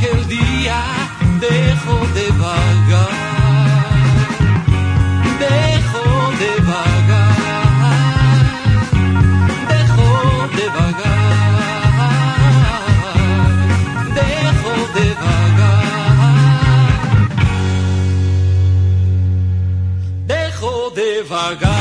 que dia dejo de vagar, dejo de vagar, dejo de vagar, dejo de vagar, dejo de.